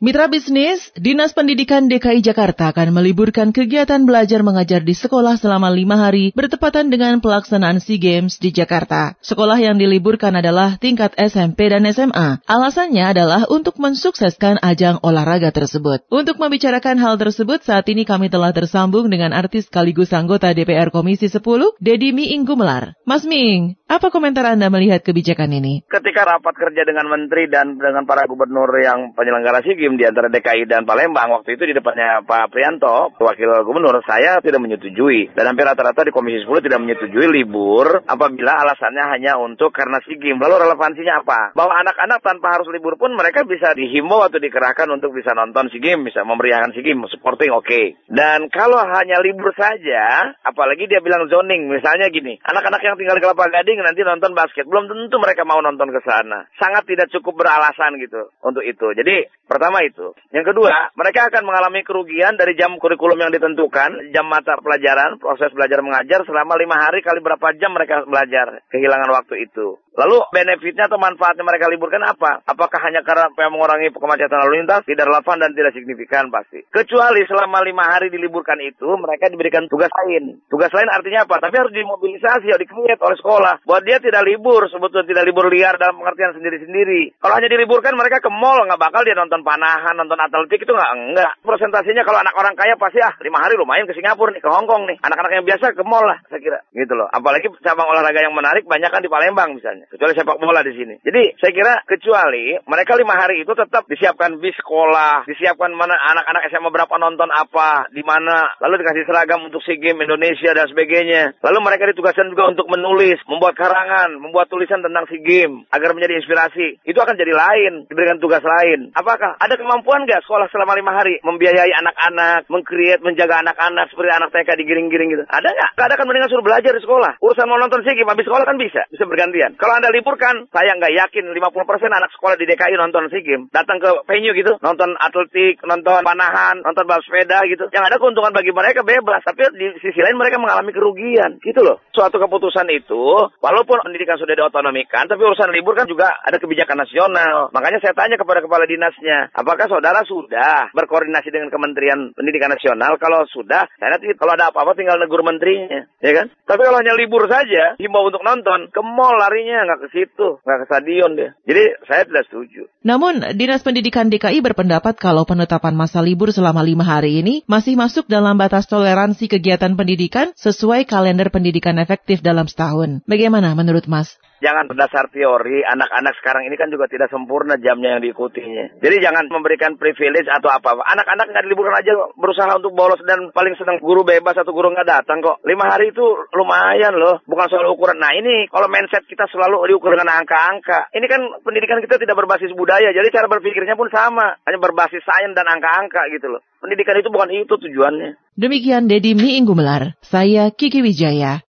Mitra bisnis, Dinas Pendidikan DKI Jakarta akan meliburkan kegiatan belajar mengajar di sekolah selama lima hari bertepatan dengan pelaksanaan SEA Games di Jakarta. Sekolah yang diliburkan adalah tingkat SMP dan SMA. Alasannya adalah untuk mensukseskan ajang olahraga tersebut. Untuk membicarakan hal tersebut, saat ini kami telah tersambung dengan artis sekaligus anggota DPR Komisi 10, Dedi Miing Gumelar. Mas Miing, apa komentar Anda melihat kebijakan ini? Ketika rapat kerja dengan menteri dan dengan para gubernur yang penyelenggara SEA Games, di antara DKI dan Palembang waktu itu di depannya Pak Prianto, wakil gubernur, saya tidak menyetujui. Dan hampir rata-rata di Komisi 10 tidak menyetujui libur apabila alasannya hanya untuk karena SIGIM. Lalu relevansinya apa? Bahwa anak-anak tanpa harus libur pun mereka bisa dihimbau atau dikerahkan untuk bisa nonton SIGIM, bisa memeriahkan SIGIM, supporting oke. Okay. Dan kalau hanya libur saja, apalagi dia bilang zoning, misalnya gini, anak-anak yang tinggal di Kelapa Gading nanti nonton basket, belum tentu mereka mau nonton ke sana. Sangat tidak cukup beralasan gitu untuk itu. Jadi pertama itu. Yang kedua, mereka akan mengalami kerugian dari jam kurikulum yang ditentukan, jam mata pelajaran, proses belajar mengajar selama lima hari kali berapa jam mereka belajar, kehilangan waktu itu. Lalu benefitnya atau manfaatnya mereka liburkan apa? Apakah hanya karena mengurangi kemacetan lalu lintas? Tidak relevan dan tidak signifikan pasti. Kecuali selama lima hari diliburkan itu, mereka diberikan tugas lain. Tugas lain artinya apa? Tapi harus dimobilisasi, harus dikreat oleh sekolah. Buat dia tidak libur, sebetulnya tidak libur liar dalam pengertian sendiri-sendiri. Kalau hanya diliburkan, mereka ke mall, nggak bakal dia nonton panahan, nonton atletik itu nggak enggak. Presentasinya kalau anak orang kaya pasti ah lima hari lumayan ke Singapura nih, ke Hong Kong nih. Anak-anak yang biasa ke mall lah, saya kira. Gitu loh. Apalagi cabang olahraga yang menarik banyak kan di Palembang misalnya kecuali sepak bola di sini. Jadi saya kira kecuali mereka lima hari itu tetap disiapkan bis sekolah, disiapkan mana anak-anak SMA berapa nonton apa, di mana, lalu dikasih seragam untuk SEA Games Indonesia dan sebagainya. Lalu mereka ditugaskan juga untuk menulis, membuat karangan, membuat tulisan tentang SEA Games agar menjadi inspirasi. Itu akan jadi lain, diberikan tugas lain. Apakah ada kemampuan nggak sekolah selama lima hari membiayai anak-anak, mengkreat, menjaga anak-anak seperti anak TK digiring-giring gitu? Ada nggak? Gak ada kan mendingan suruh belajar di sekolah. Urusan mau nonton SEA Games habis sekolah kan bisa, bisa bergantian. Kalau Anda liburkan, saya nggak yakin 50% anak sekolah di DKI nonton SEA Games. Datang ke venue gitu, nonton atletik, nonton panahan, nonton balap sepeda gitu. Yang ada keuntungan bagi mereka bebas, tapi di sisi lain mereka mengalami kerugian. Gitu loh. Suatu keputusan itu, walaupun pendidikan sudah diotonomikan, tapi urusan libur kan juga ada kebijakan nasional. Makanya saya tanya kepada kepala dinasnya, apakah saudara sudah berkoordinasi dengan Kementerian Pendidikan Nasional? Kalau sudah, saya nanti kalau ada apa-apa tinggal negur menterinya, ya kan? Tapi kalau hanya libur saja, himbau untuk nonton, ke mall larinya nggak ke situ, nggak ke stadion deh. Jadi saya tidak setuju. Namun, Dinas Pendidikan DKI berpendapat kalau penetapan masa libur selama lima hari ini masih masuk dalam batas toleransi kegiatan pendidikan sesuai kalender pendidikan efektif dalam setahun. Bagaimana menurut Mas? Jangan berdasar teori, anak-anak sekarang ini kan juga tidak sempurna jamnya yang diikutinya. Jadi jangan memberikan privilege atau apa. Anak-anak nggak diliburkan aja berusaha untuk bolos dan paling senang guru bebas atau guru nggak datang kok. Lima hari itu lumayan loh, bukan soal ukuran. Nah ini kalau mindset kita selalu diukur dengan angka-angka. Ini kan pendidikan kita tidak berbasis budaya, jadi cara berpikirnya pun sama, hanya berbasis sains dan angka-angka gitu loh. Pendidikan itu bukan itu tujuannya. Demikian Dedi Mi Inggumelar, saya Kiki Wijaya.